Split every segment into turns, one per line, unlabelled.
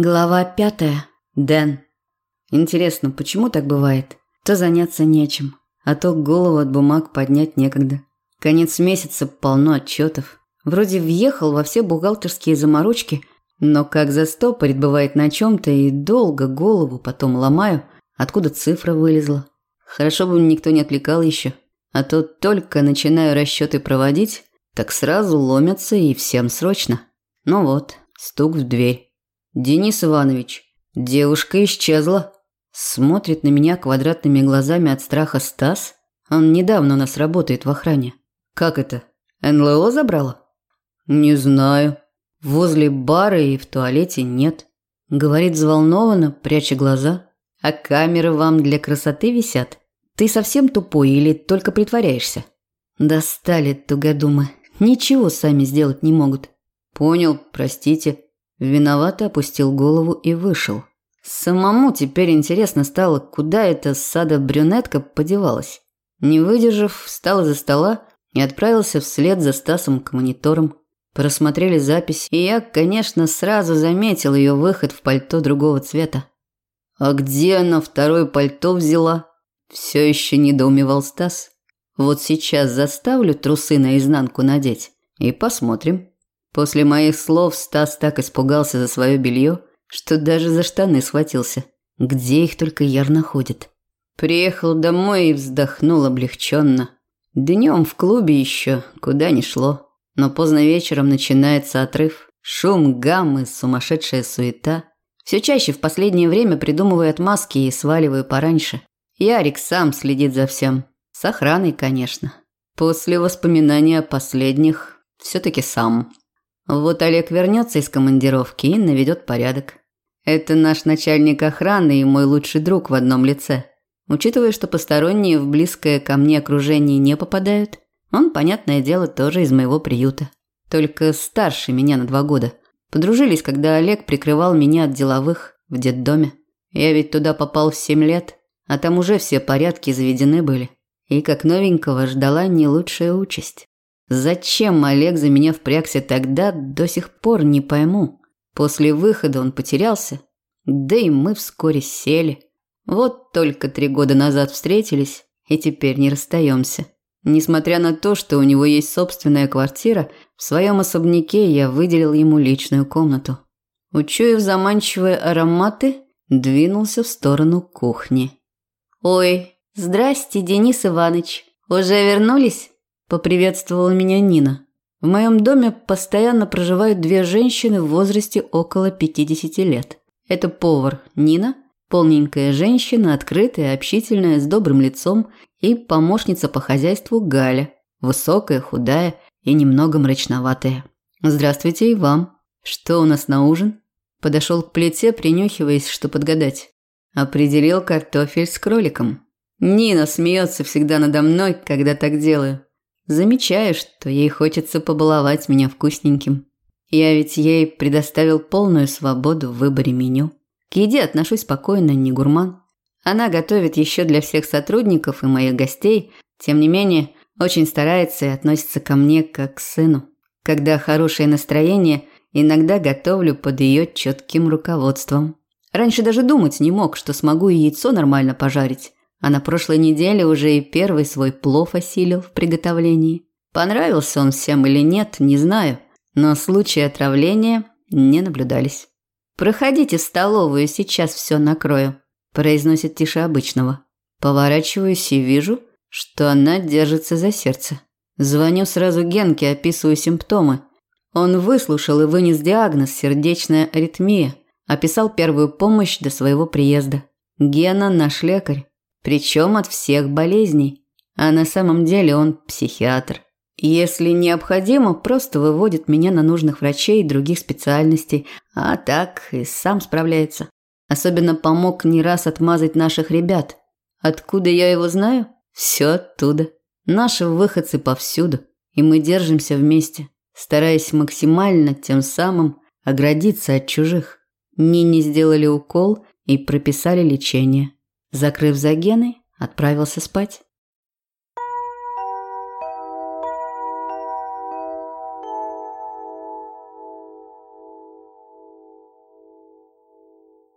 Глава пятая. Дэн. Интересно, почему так бывает? То заняться нечем, а то голову от бумаг поднять некогда. Конец месяца полно отчетов. Вроде въехал во все бухгалтерские заморочки, но как застопорит бывает на чем-то и долго голову потом ломаю, откуда цифра вылезла. Хорошо бы никто не отвлекал еще, а то только начинаю расчеты проводить, так сразу ломятся и всем срочно. Ну вот, стук в дверь. «Денис Иванович, девушка исчезла». Смотрит на меня квадратными глазами от страха Стас. Он недавно у нас работает в охране. «Как это? НЛО забрала?» «Не знаю. Возле бара и в туалете нет». Говорит взволнованно, пряча глаза. «А камеры вам для красоты висят? Ты совсем тупой или только притворяешься?» «Достали тугодумы. Ничего сами сделать не могут». «Понял, простите». Виновато опустил голову и вышел. Самому теперь интересно стало, куда эта сада брюнетка подевалась. Не выдержав, встал из-за стола и отправился вслед за Стасом к мониторам. Просмотрели запись, и я, конечно, сразу заметил ее выход в пальто другого цвета. «А где она второе пальто взяла?» Все еще недоумевал Стас. «Вот сейчас заставлю трусы наизнанку надеть и посмотрим». После моих слов Стас так испугался за свое белье, что даже за штаны схватился. Где их только ярно ходит. Приехал домой и вздохнул облегченно. Днем в клубе еще куда ни шло. Но поздно вечером начинается отрыв. Шум, гаммы, сумасшедшая суета. Все чаще в последнее время придумываю отмазки и сваливаю пораньше. Ярик сам следит за всем. С охраной, конечно. После воспоминания о последних все-таки сам. Вот Олег вернется из командировки и наведет порядок. Это наш начальник охраны и мой лучший друг в одном лице. Учитывая, что посторонние в близкое ко мне окружение не попадают, он, понятное дело, тоже из моего приюта. Только старше меня на два года. Подружились, когда Олег прикрывал меня от деловых в детдоме. Я ведь туда попал в семь лет, а там уже все порядки заведены были. И как новенького ждала не лучшая участь. Зачем Олег за меня впрягся тогда, до сих пор не пойму. После выхода он потерялся, да и мы вскоре сели. Вот только три года назад встретились, и теперь не расстаемся. Несмотря на то, что у него есть собственная квартира, в своем особняке я выделил ему личную комнату. Учуяв заманчивые ароматы, двинулся в сторону кухни. «Ой, здрасте, Денис Иванович, уже вернулись?» Поприветствовала меня Нина. В моем доме постоянно проживают две женщины в возрасте около 50 лет. Это повар Нина, полненькая женщина, открытая, общительная, с добрым лицом, и помощница по хозяйству Галя, высокая, худая и немного мрачноватая. «Здравствуйте и вам. Что у нас на ужин?» Подошел к плите, принюхиваясь, что подгадать. Определил картофель с кроликом. Нина смеется всегда надо мной, когда так делаю. Замечаю, что ей хочется побаловать меня вкусненьким. Я ведь ей предоставил полную свободу в выборе меню. К еде отношусь спокойно, не гурман. Она готовит еще для всех сотрудников и моих гостей, тем не менее, очень старается и относится ко мне как к сыну. Когда хорошее настроение, иногда готовлю под ее четким руководством. Раньше даже думать не мог, что смогу и яйцо нормально пожарить. А на прошлой неделе уже и первый свой плов осилил в приготовлении. Понравился он всем или нет, не знаю, но случаи отравления не наблюдались. «Проходите в столовую, сейчас все накрою», – произносит тише обычного. Поворачиваюсь и вижу, что она держится за сердце. Звоню сразу Генке, описываю симптомы. Он выслушал и вынес диагноз сердечная аритмия, описал первую помощь до своего приезда. Гена наш лекарь, причем от всех болезней. А на самом деле он психиатр. Если необходимо, просто выводит меня на нужных врачей и других специальностей, а так и сам справляется. Особенно помог не раз отмазать наших ребят. Откуда я его знаю? Все оттуда. Наши выходцы повсюду, и мы держимся вместе, стараясь максимально тем самым оградиться от чужих. Нине сделали укол и прописали лечение. Закрыв за Геной, отправился спать.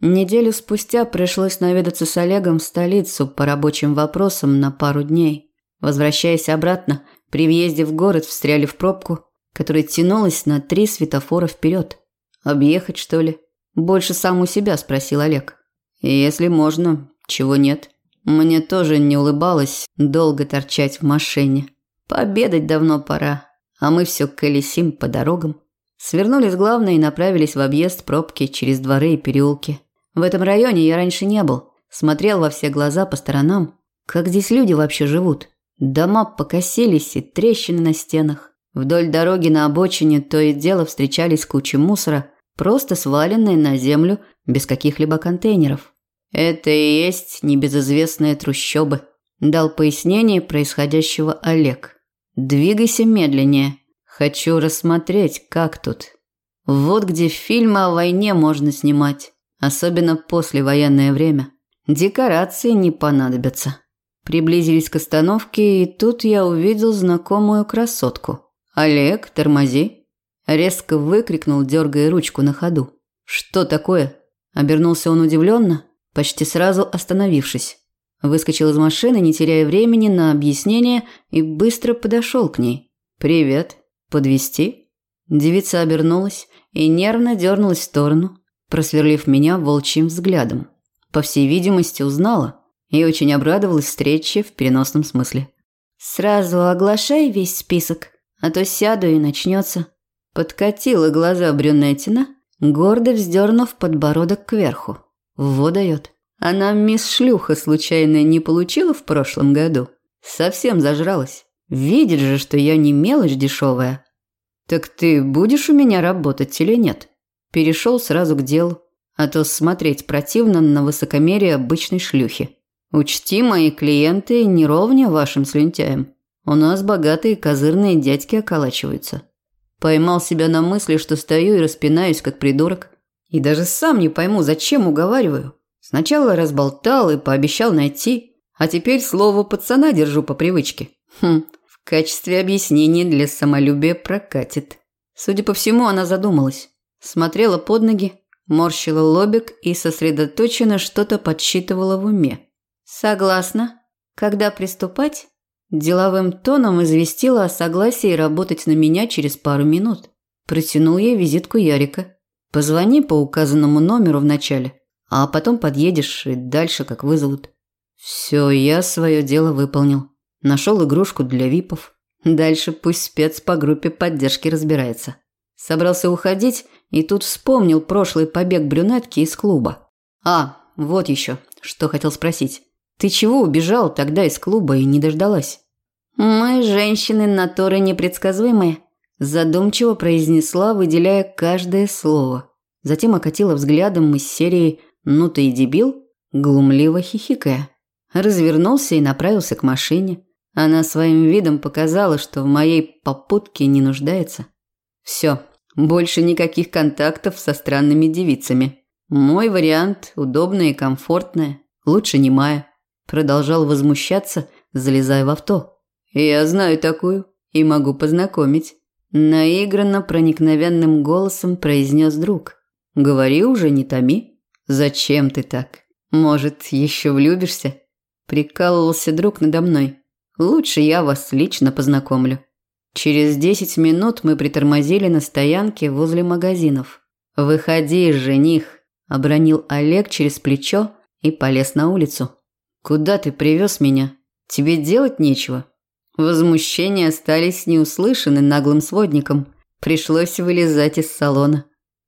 Неделю спустя пришлось наведаться с Олегом в столицу по рабочим вопросам на пару дней. Возвращаясь обратно, при въезде в город встряли в пробку, которая тянулась на три светофора вперед. «Объехать, что ли?» Больше сам у себя спросил Олег. «Если можно, чего нет?» Мне тоже не улыбалось долго торчать в машине. Пообедать давно пора, а мы все колесим по дорогам. Свернули с главной и направились в объезд пробки через дворы и переулки. В этом районе я раньше не был. Смотрел во все глаза по сторонам. Как здесь люди вообще живут? Дома покосились и трещины на стенах. Вдоль дороги на обочине то и дело встречались кучи мусора, просто сваленные на землю без каких-либо контейнеров. Это и есть небезызвестные трущобы, дал пояснение происходящего Олег. Двигайся медленнее. Хочу рассмотреть, как тут. Вот где фильмы о войне можно снимать, особенно послевоенное время. Декорации не понадобятся. Приблизились к остановке, и тут я увидел знакомую красотку. «Олег, тормози!» Резко выкрикнул, дергая ручку на ходу. «Что такое?» Обернулся он удивленно, почти сразу остановившись. Выскочил из машины, не теряя времени на объяснение, и быстро подошел к ней. «Привет. Подвести? Девица обернулась и нервно дернулась в сторону, просверлив меня волчьим взглядом. По всей видимости, узнала и очень обрадовалась встрече в переносном смысле. «Сразу оглашай весь список, а то сяду и начнется». Подкатила глаза брюнетина, гордо вздернув подбородок кверху. Во дает. Она мисс Шлюха случайно не получила в прошлом году? Совсем зажралась. Видит же, что я не мелочь дешевая. Так ты будешь у меня работать или нет? Перешел сразу к делу, а то смотреть противно на высокомерие обычной шлюхи. Учти, мои клиенты не ровня вашим слюнтяям. У нас богатые козырные дядьки околачиваются. Поймал себя на мысли, что стою и распинаюсь, как придурок. И даже сам не пойму, зачем уговариваю. Сначала разболтал и пообещал найти, а теперь слово пацана держу по привычке. Хм, в качестве объяснения для самолюбия прокатит. Судя по всему, она задумалась. Смотрела под ноги, морщила лобик и сосредоточенно что-то подсчитывала в уме. «Согласна. Когда приступать?» Деловым тоном известила о согласии работать на меня через пару минут. Протянул ей визитку Ярика. «Позвони по указанному номеру вначале, а потом подъедешь и дальше как вызовут». Все, я свое дело выполнил. Нашел игрушку для випов. Дальше пусть спец по группе поддержки разбирается. Собрался уходить и тут вспомнил прошлый побег брюнетки из клуба. А, вот еще, что хотел спросить. Ты чего убежал тогда из клуба и не дождалась? Мы, женщины, натуры непредсказуемые, задумчиво произнесла, выделяя каждое слово. Затем окатила взглядом из серии «Ну ты и дебил», глумливо хихикая. Развернулся и направился к машине. Она своим видом показала, что в моей попутке не нуждается. Все, больше никаких контактов со странными девицами. Мой вариант удобное и комфортное, лучше не Майя. Продолжал возмущаться, залезая в авто. «Я знаю такую и могу познакомить», – наигранно проникновенным голосом произнес друг. «Говори уже, не томи. Зачем ты так? Может, еще влюбишься?» Прикалывался друг надо мной. «Лучше я вас лично познакомлю». Через десять минут мы притормозили на стоянке возле магазинов. «Выходи, жених», – обронил Олег через плечо и полез на улицу. Куда ты привез меня? Тебе делать нечего. Возмущения остались неуслышаны наглым сводником. Пришлось вылезать из салона.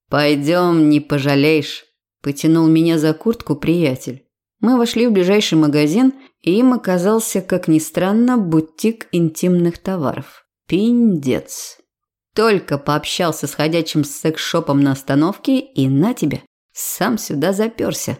Пойдем, не пожалеешь. Потянул меня за куртку приятель. Мы вошли в ближайший магазин, и им оказался, как ни странно, бутик интимных товаров. Пиндец. Только пообщался с ходячим секс-шопом на остановке, и на тебе, сам сюда заперся.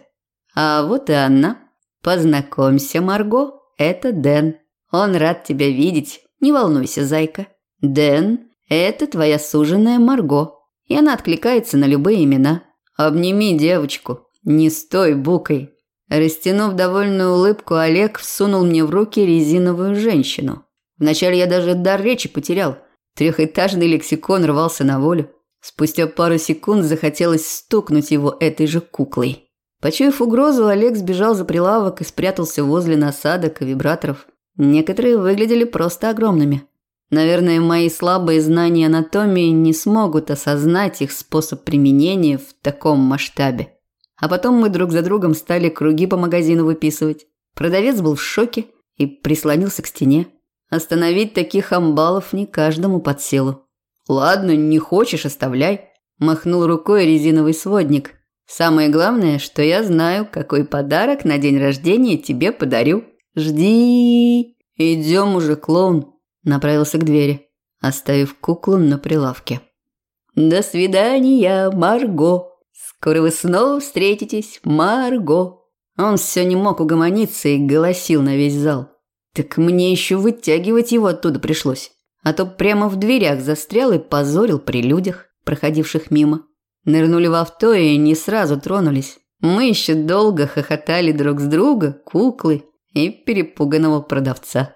А вот и она. Познакомься, Марго, это Дэн. Он рад тебя видеть. Не волнуйся, зайка. Дэн – это твоя суженая Марго. И она откликается на любые имена. Обними девочку. Не стой букой. Растянув довольную улыбку, Олег всунул мне в руки резиновую женщину. Вначале я даже дар речи потерял. Трехэтажный лексикон рвался на волю. Спустя пару секунд захотелось стукнуть его этой же куклой. Почуяв угрозу, Олег сбежал за прилавок и спрятался возле насадок и вибраторов. Некоторые выглядели просто огромными. Наверное, мои слабые знания анатомии не смогут осознать их способ применения в таком масштабе. А потом мы друг за другом стали круги по магазину выписывать. Продавец был в шоке и прислонился к стене. Остановить таких амбалов не каждому под силу. «Ладно, не хочешь – оставляй», – махнул рукой резиновый сводник. «Самое главное, что я знаю, какой подарок на день рождения тебе подарю. Жди!» «Идем уже, клоун», – направился к двери, оставив куклу на прилавке. «До свидания, Марго!» Скоро вы снова встретитесь, Марго. Он все не мог угомониться и голосил на весь зал. Так мне еще вытягивать его оттуда пришлось. А то прямо в дверях застрял и позорил при людях, проходивших мимо. Нырнули в авто и не сразу тронулись. Мы еще долго хохотали друг с друга, куклы и перепуганного продавца.